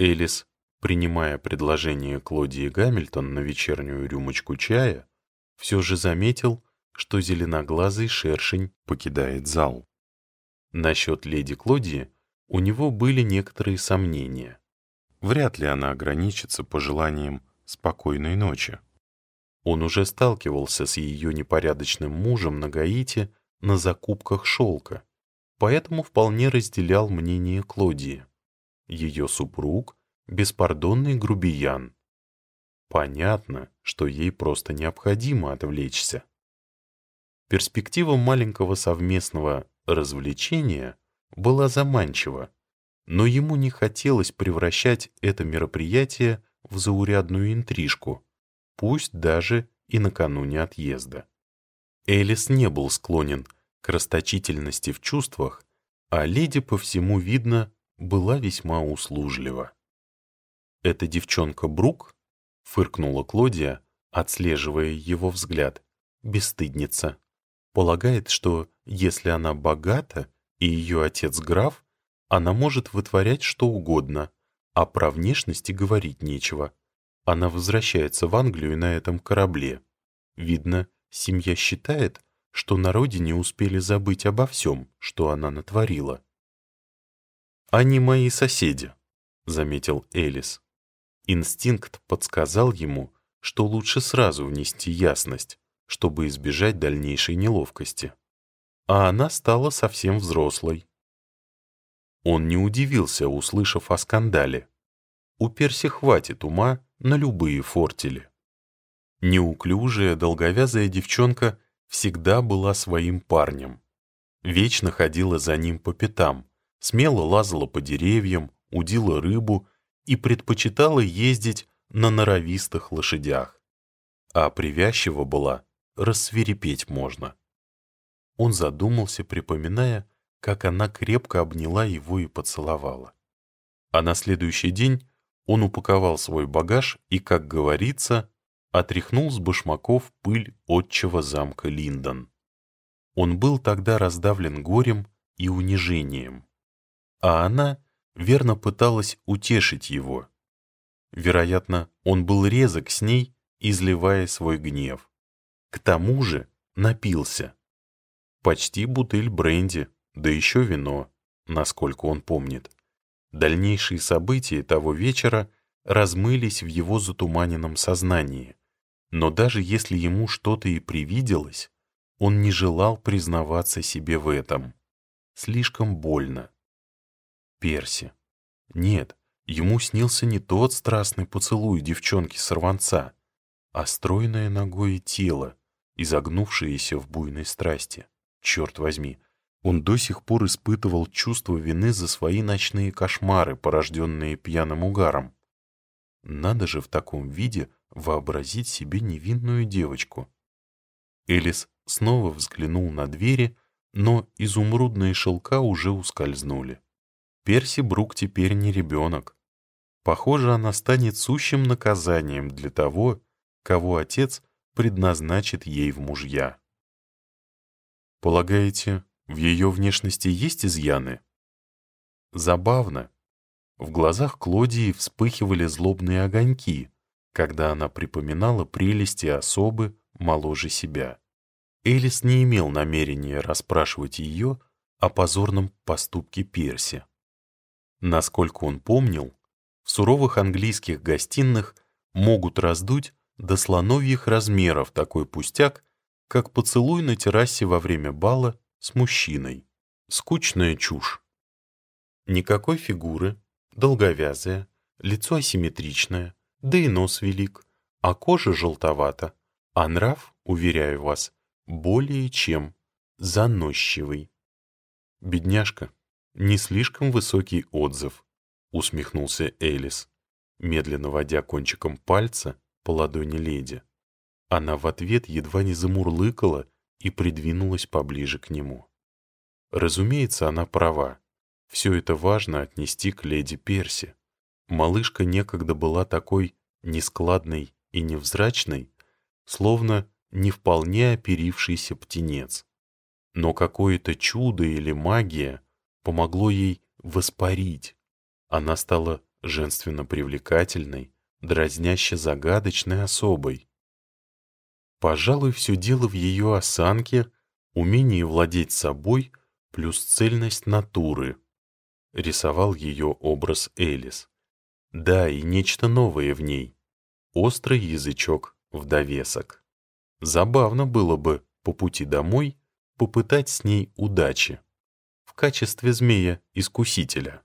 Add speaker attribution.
Speaker 1: Элис, принимая предложение Клодии Гамильтон на вечернюю рюмочку чая, все же заметил, что зеленоглазый шершень покидает зал. Насчет леди Клодии у него были некоторые сомнения. Вряд ли она ограничится пожеланием спокойной ночи. Он уже сталкивался с ее непорядочным мужем на Гаити на закупках шелка, поэтому вполне разделял мнение Клодии. Ее супруг — беспардонный грубиян. Понятно, что ей просто необходимо отвлечься. Перспектива маленького совместного развлечения была заманчива, но ему не хотелось превращать это мероприятие в заурядную интрижку, пусть даже и накануне отъезда. Элис не был склонен к расточительности в чувствах, а леди, по всему видно, была весьма услужлива. «Эта девчонка Брук?» — фыркнула Клодия, отслеживая его взгляд. «Бесстыдница. Полагает, что если она богата и ее отец граф, она может вытворять что угодно, а про внешности говорить нечего. Она возвращается в Англию на этом корабле. Видно, семья считает, что на родине успели забыть обо всем, что она натворила. «Они мои соседи», — заметил Элис. Инстинкт подсказал ему, что лучше сразу внести ясность, чтобы избежать дальнейшей неловкости. А она стала совсем взрослой. Он не удивился, услышав о скандале. У Перси хватит ума на любые фортели. Неуклюжая, долговязая девчонка всегда была своим парнем. Вечно ходила за ним по пятам, смело лазала по деревьям, удила рыбу и предпочитала ездить на норовистых лошадях. А привязчива была, рассверепеть можно. Он задумался, припоминая, как она крепко обняла его и поцеловала. А на следующий день он упаковал свой багаж и, как говорится, отряхнул с башмаков пыль отчего замка Линдон. Он был тогда раздавлен горем и унижением, а она верно пыталась утешить его. Вероятно, он был резок с ней, изливая свой гнев. К тому же напился. Почти бутыль бренди, да еще вино, насколько он помнит. Дальнейшие события того вечера размылись в его затуманенном сознании. Но даже если ему что-то и привиделось, он не желал признаваться себе в этом. Слишком больно. Перси. Нет, ему снился не тот страстный поцелуй девчонки-сорванца, а стройное ногое тело, изогнувшееся в буйной страсти. Черт возьми, он до сих пор испытывал чувство вины за свои ночные кошмары, порожденные пьяным угаром. Надо же в таком виде вообразить себе невинную девочку. Элис снова взглянул на двери, но изумрудные шелка уже ускользнули. Перси Брук теперь не ребенок. Похоже, она станет сущим наказанием для того, кого отец предназначит ей в мужья. Полагаете, в ее внешности есть изъяны? Забавно. В глазах Клодии вспыхивали злобные огоньки, когда она припоминала прелести особы моложе себя. Элис не имел намерения расспрашивать ее о позорном поступке Перси. Насколько он помнил, в суровых английских гостиных могут раздуть до слоновьих размеров такой пустяк, как поцелуй на террасе во время бала с мужчиной. Скучная чушь. Никакой фигуры, долговязая, лицо асимметричное, да и нос велик, а кожа желтовата, а нрав, уверяю вас, более чем заносчивый. Бедняжка, не слишком высокий отзыв, усмехнулся Элис, медленно водя кончиком пальца по ладони леди. Она в ответ едва не замурлыкала и придвинулась поближе к нему. Разумеется, она права. Все это важно отнести к леди Перси. Малышка некогда была такой нескладной и невзрачной, словно не вполне оперившийся птенец. Но какое-то чудо или магия помогло ей воспарить. Она стала женственно привлекательной, дразняще загадочной особой. Пожалуй, все дело в ее осанке, умении владеть собой плюс цельность натуры. Рисовал ее образ Элис. Да, и нечто новое в ней. Острый язычок в довесок. Забавно было бы по пути домой попытать с ней удачи качестве змея-искусителя.